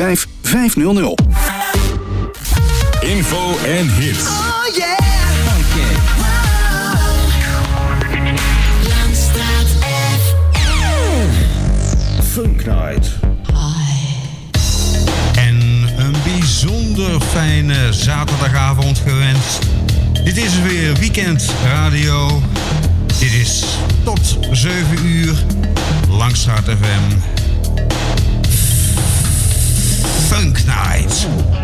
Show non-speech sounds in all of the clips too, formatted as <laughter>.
5500. Info en hits. Oh yeah. Oké. Langstraat FM. Funk Night. En een bijzonder fijne zaterdagavond gewenst. Dit is weer Weekend Radio. Dit is tot 7 uur Langstraat FM. Funk Night.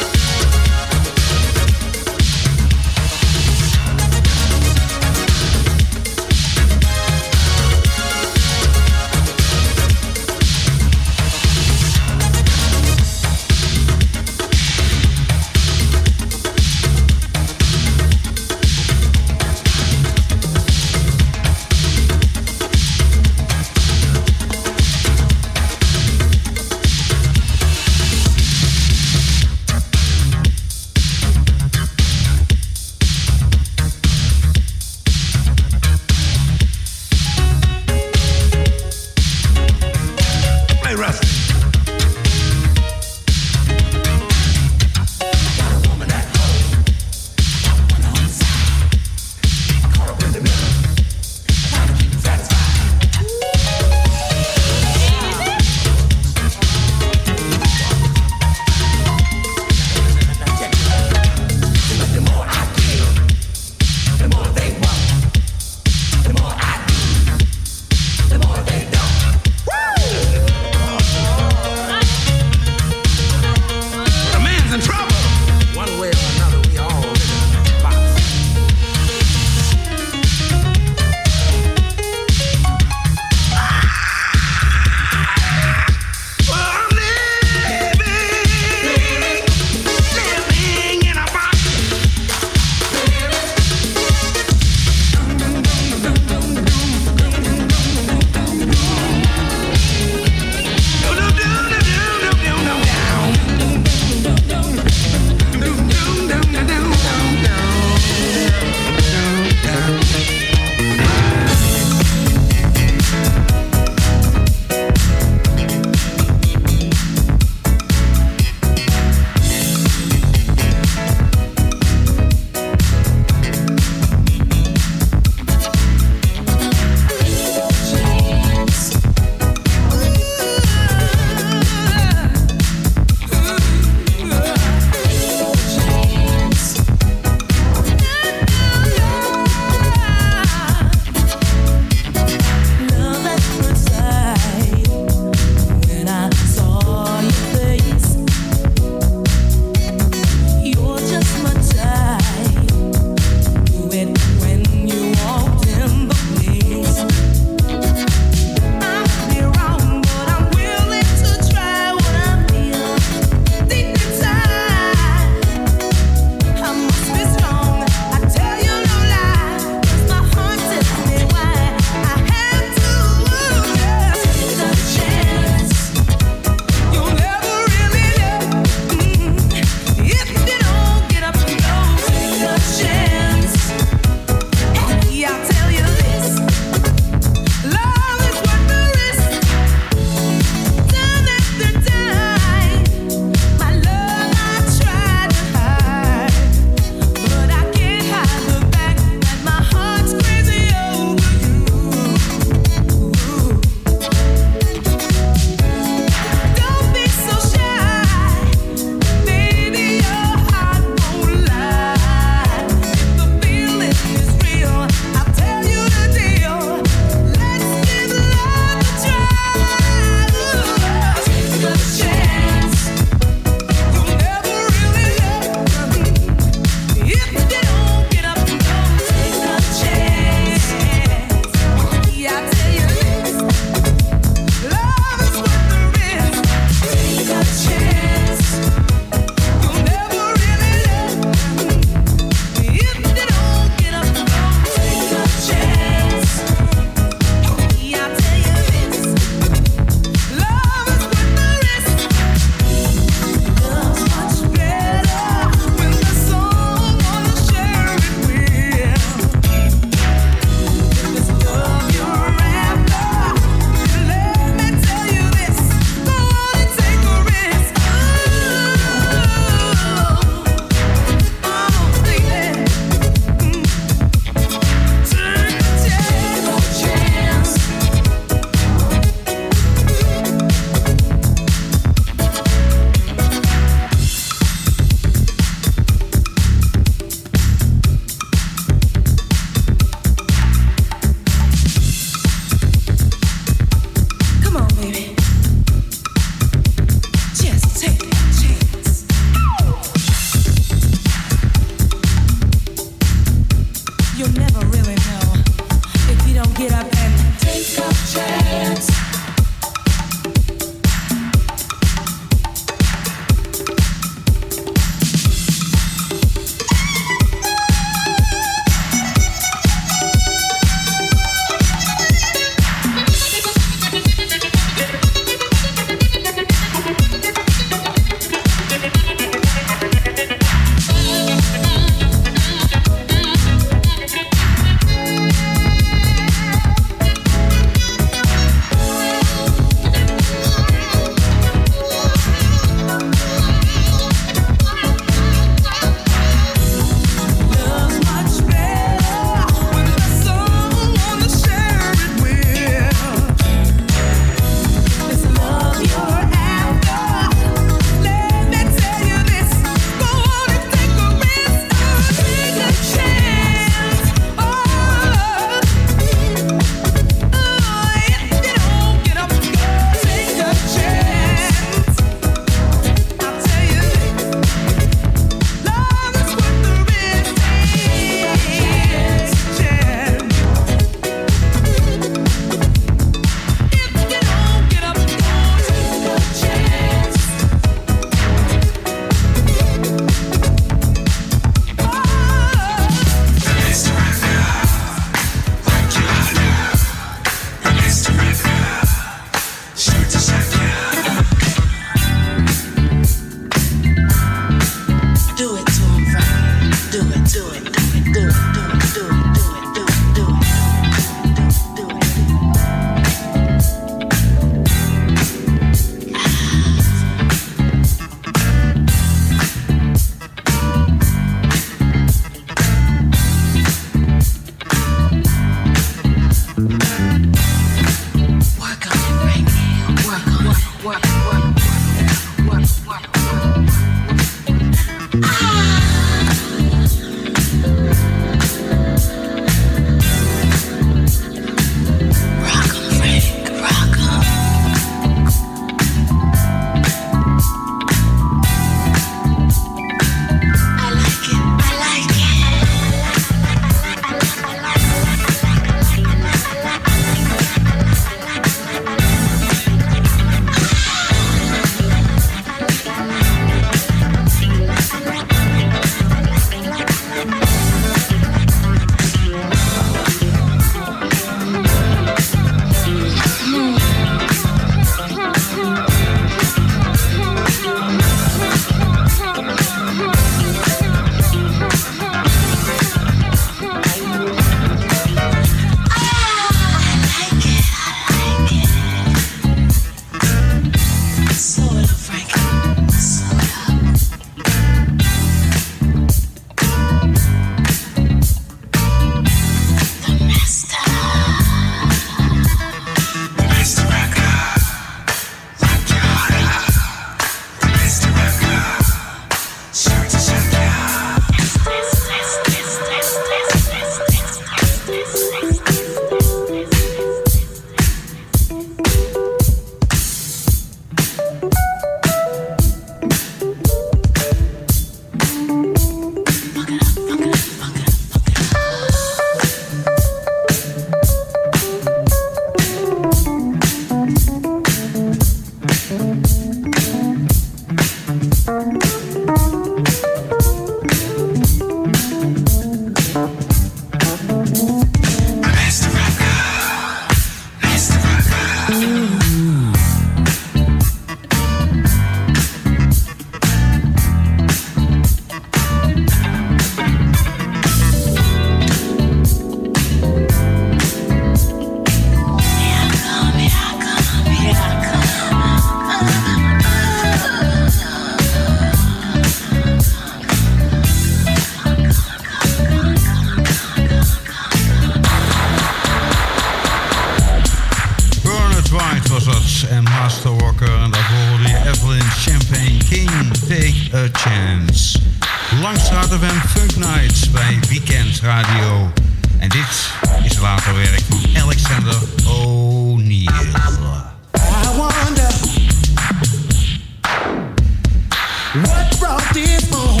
What brought this on?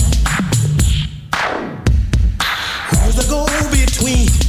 Who's the go between?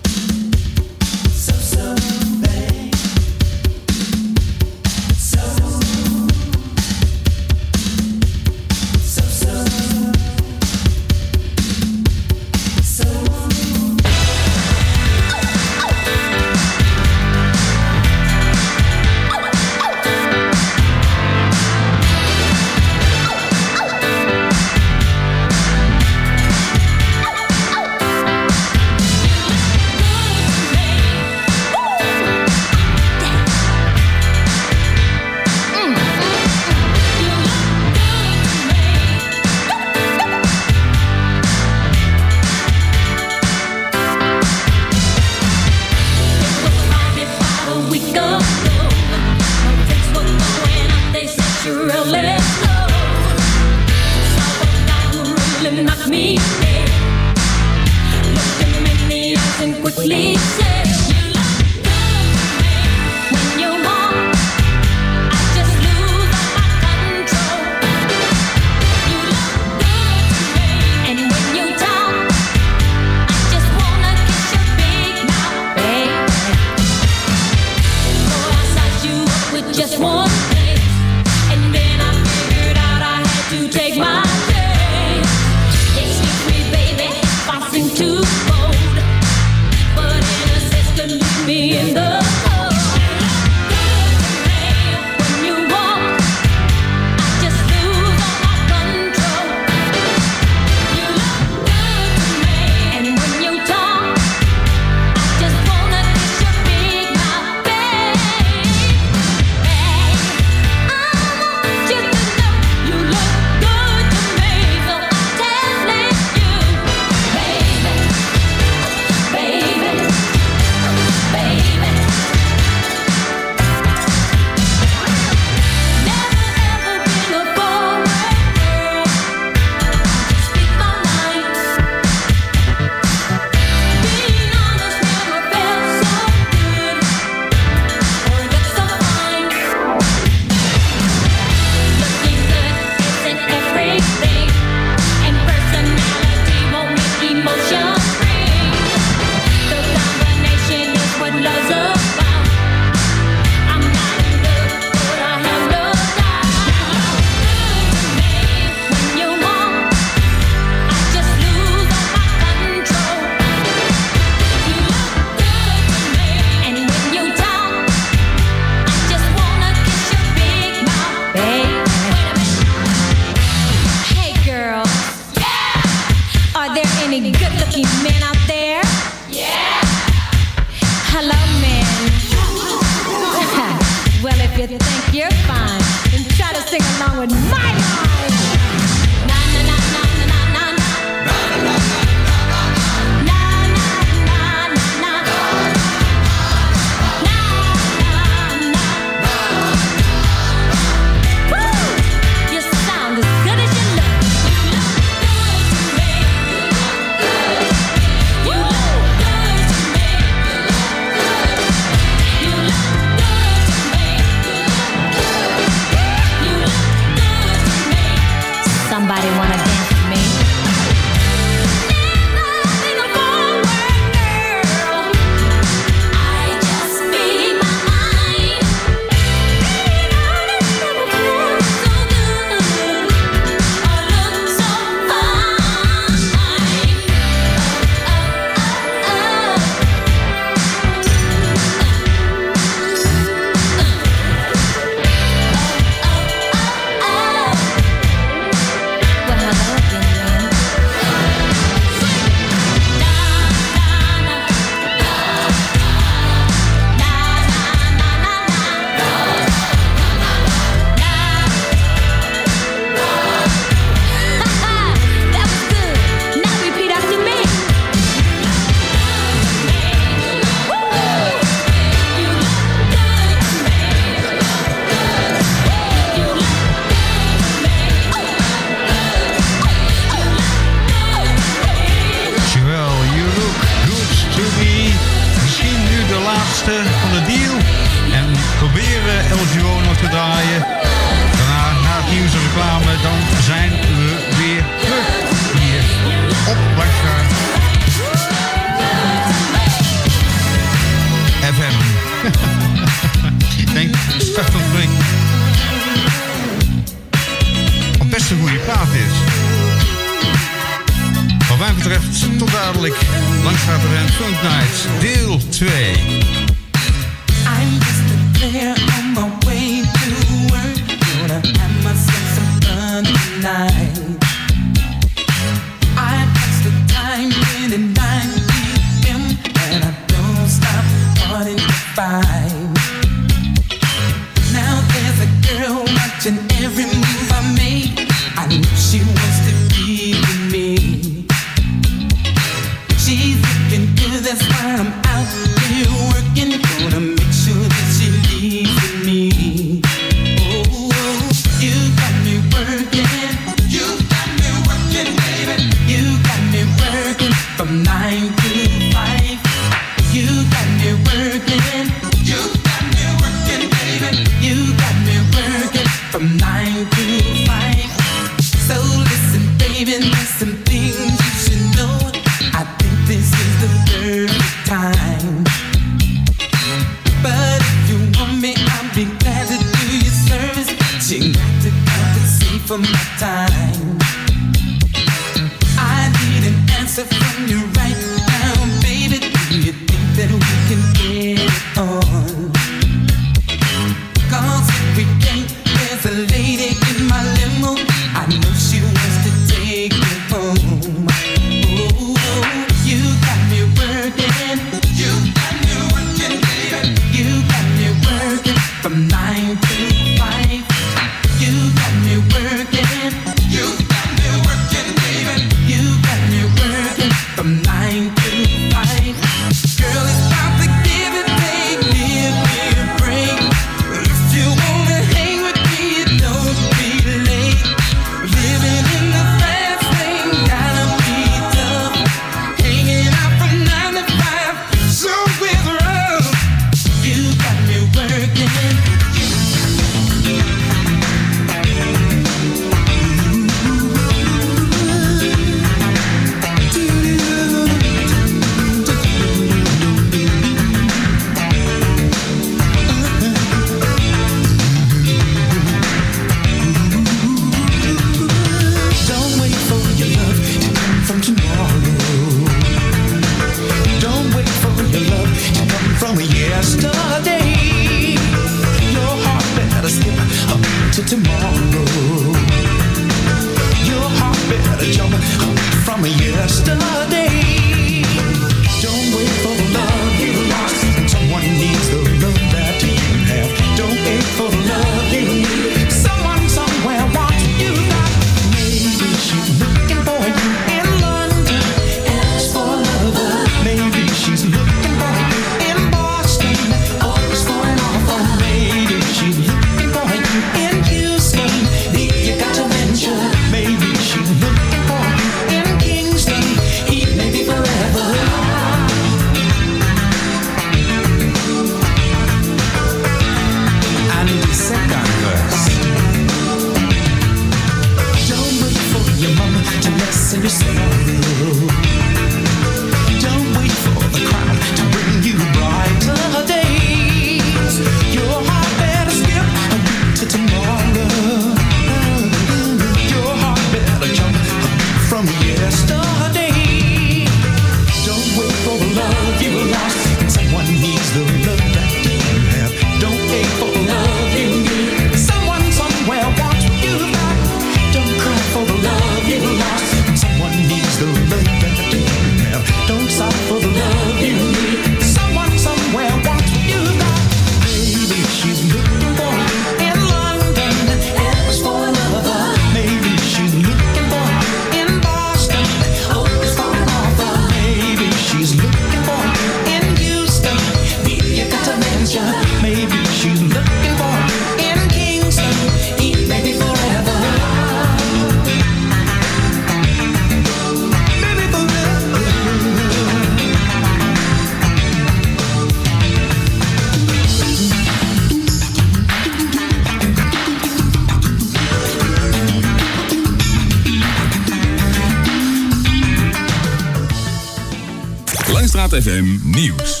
Langstraat FM Nieuws.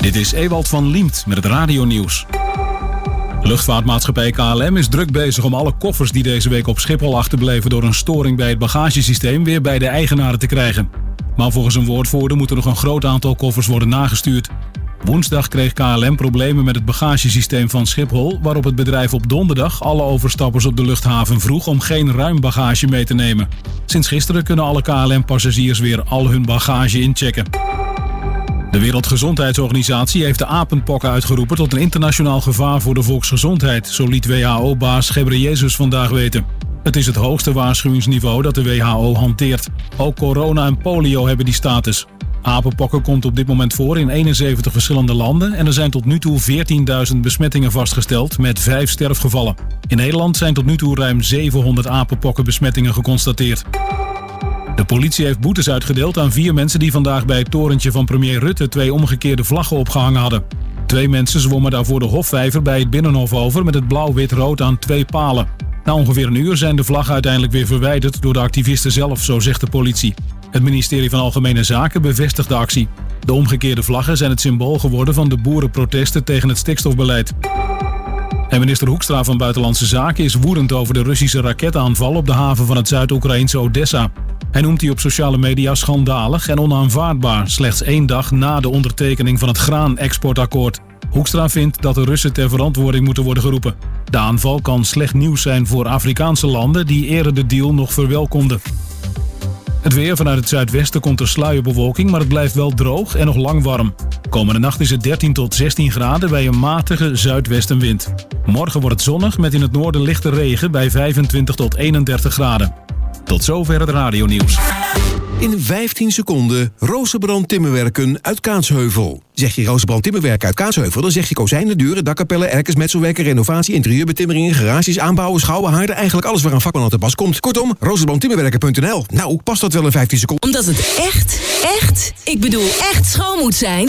Dit is Ewald van Liemt met het radionieuws. Luchtvaartmaatschappij KLM is druk bezig om alle koffers die deze week op Schiphol achterbleven door een storing bij het bagagesysteem weer bij de eigenaren te krijgen. Maar volgens een woordvoerder moet er nog een groot aantal koffers worden nagestuurd. Woensdag kreeg KLM problemen met het bagagesysteem van Schiphol, waarop het bedrijf op donderdag alle overstappers op de luchthaven vroeg om geen ruim bagage mee te nemen. Sinds gisteren kunnen alle KLM-passagiers weer al hun bagage inchecken. De Wereldgezondheidsorganisatie heeft de apenpokken uitgeroepen tot een internationaal gevaar voor de volksgezondheid, zo liet WHO-baas Gebreyesus vandaag weten. Het is het hoogste waarschuwingsniveau dat de WHO hanteert. Ook corona en polio hebben die status. Apenpokken komt op dit moment voor in 71 verschillende landen en er zijn tot nu toe 14.000 besmettingen vastgesteld met 5 sterfgevallen. In Nederland zijn tot nu toe ruim 700 apenpokkenbesmettingen geconstateerd. De politie heeft boetes uitgedeeld aan vier mensen die vandaag bij het torentje van premier Rutte twee omgekeerde vlaggen opgehangen hadden. Twee mensen zwommen daarvoor de Hofvijver bij het Binnenhof over met het blauw-wit-rood aan twee palen. Na ongeveer een uur zijn de vlaggen uiteindelijk weer verwijderd door de activisten zelf, zo zegt de politie. Het ministerie van Algemene Zaken bevestigt de actie. De omgekeerde vlaggen zijn het symbool geworden van de boerenprotesten tegen het stikstofbeleid. En minister Hoekstra van Buitenlandse Zaken is woedend over de Russische raketaanval op de haven van het Zuid-Oekraïnse Odessa. Hij noemt die op sociale media schandalig en onaanvaardbaar, slechts één dag na de ondertekening van het graanexportakkoord. Hoekstra vindt dat de Russen ter verantwoording moeten worden geroepen. De aanval kan slecht nieuws zijn voor Afrikaanse landen die eerder de deal nog verwelkomden. Het weer vanuit het zuidwesten komt er sluierbewolking, maar het blijft wel droog en nog lang warm. Komende nacht is het 13 tot 16 graden bij een matige zuidwestenwind. Morgen wordt het zonnig met in het noorden lichte regen bij 25 tot 31 graden. Tot zover het radionieuws. In 15 seconden Rozenbrand Timmerwerken uit Kaatsheuvel. Zeg je Rozenbrand Timmerwerken uit Kaatsheuvel, dan zeg je kozijnen, deuren, dakkapellen, erkers, metselwerken, renovatie, interieurbetimmeringen, garages, aanbouwen, schouwen, haarden. Eigenlijk alles waar een vakman aan te pas komt. Kortom, rozenbrandtimmerwerken.nl. Nou, past dat wel in 15 seconden? Omdat het echt, echt, ik bedoel echt schoon moet zijn?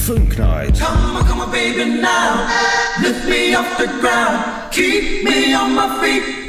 Funk Night. Come on, come on, baby, now. Lift me off the ground. Keep me on my feet.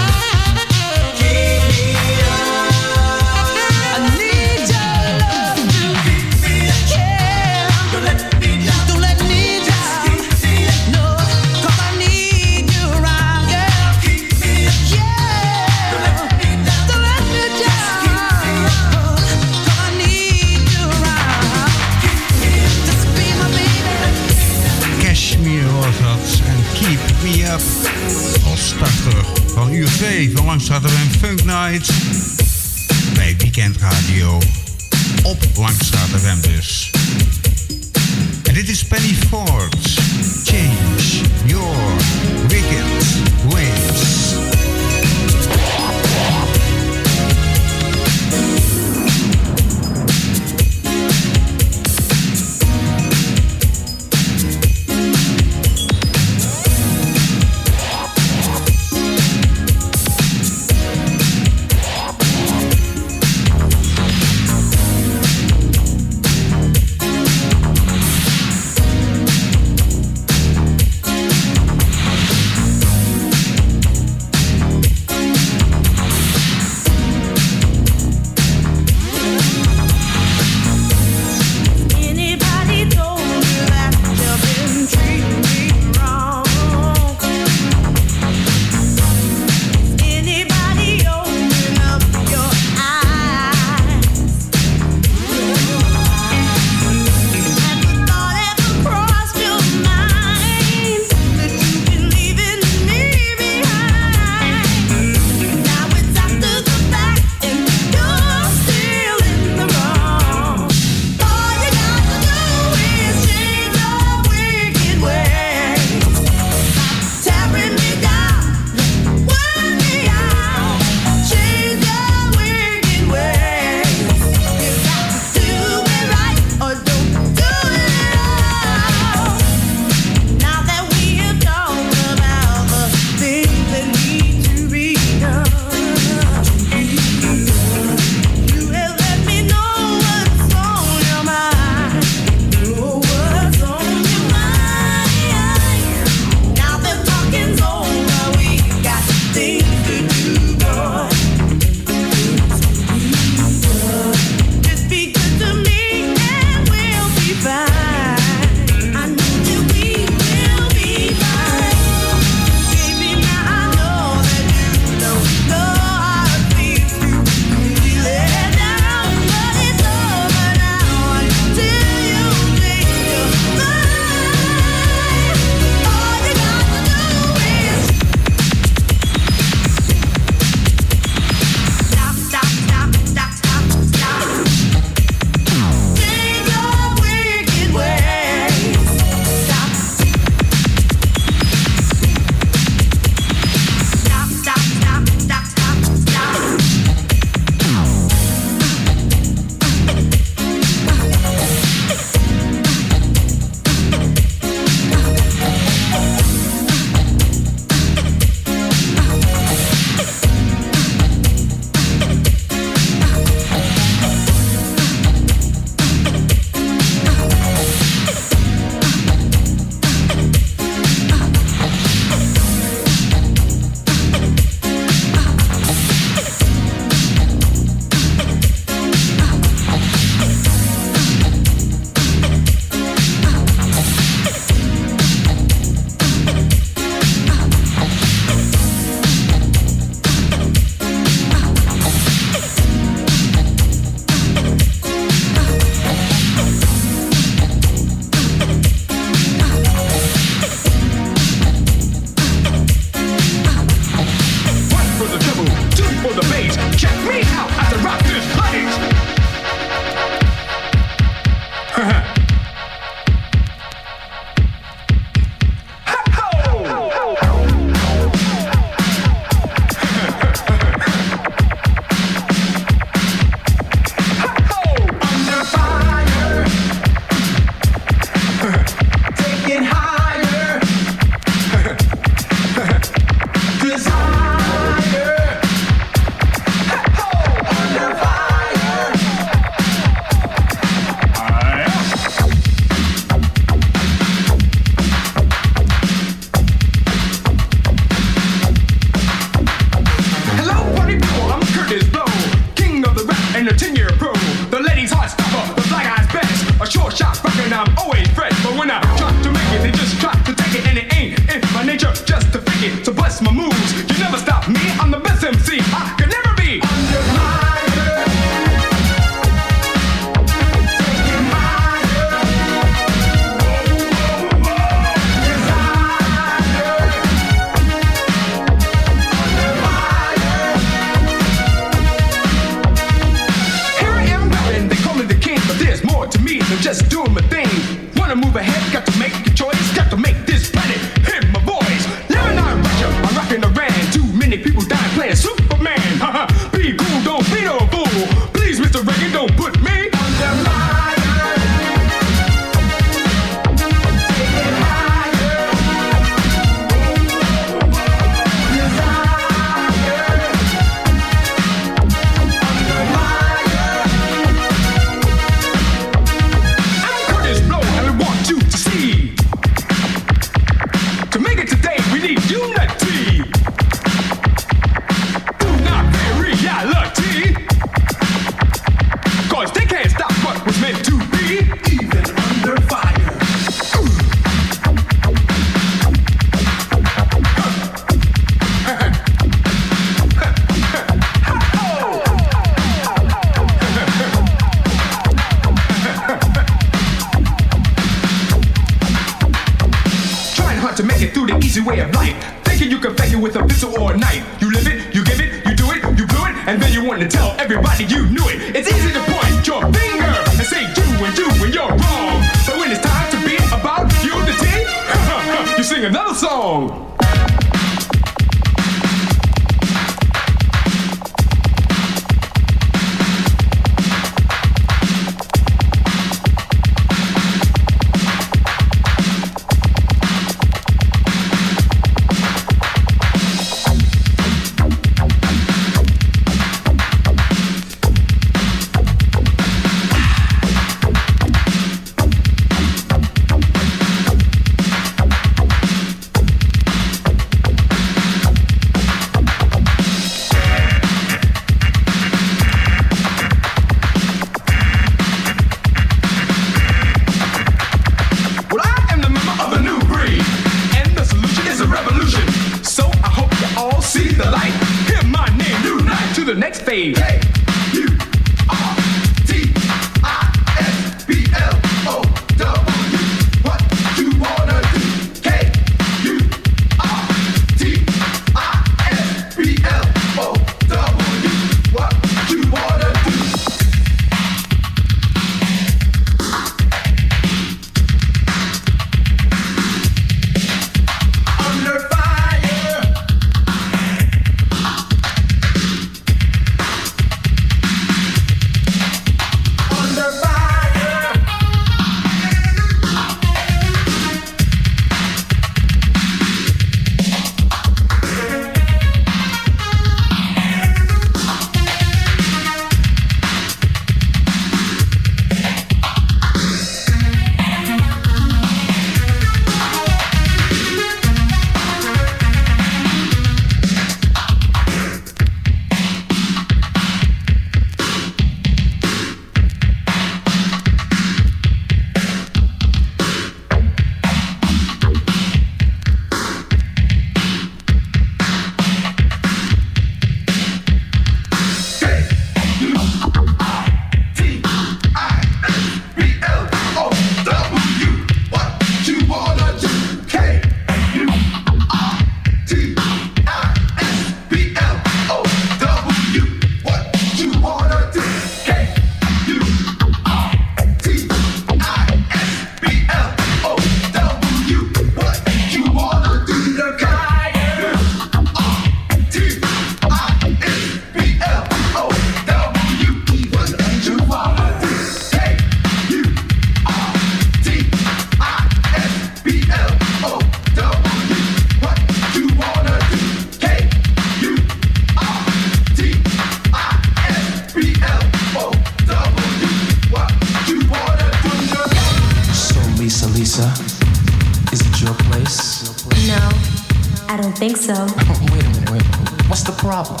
so. Oh, <laughs> wait a minute, wait a minute. What's the problem?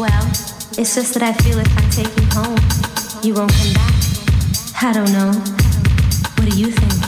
Well, it's just that I feel if I take you home, you won't come back. I don't know. What do you think?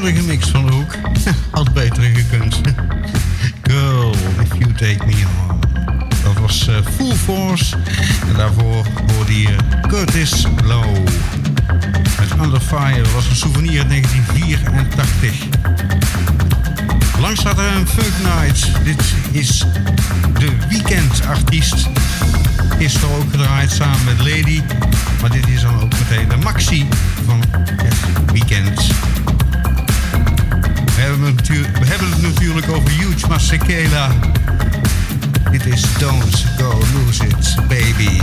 Oude gemix van de hoek. <laughs> Had beter gekund. <laughs> Girl, if you take me home. Dat was eh, Full Force. En daarvoor hoorde je Curtis Low. Met Under Fire was een souvenir uit 1984. Langs staat er een Funk Night. Dit is de weekendartiest. Gisteren ook gedraaid samen met Lady. Maar dit is dan ook meteen de maxi van het weekend. We hebben het, natuurlijk over Huge Masekela. Dit is Don't Go Lose It, baby.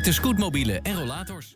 Gebruikte scootmobielen.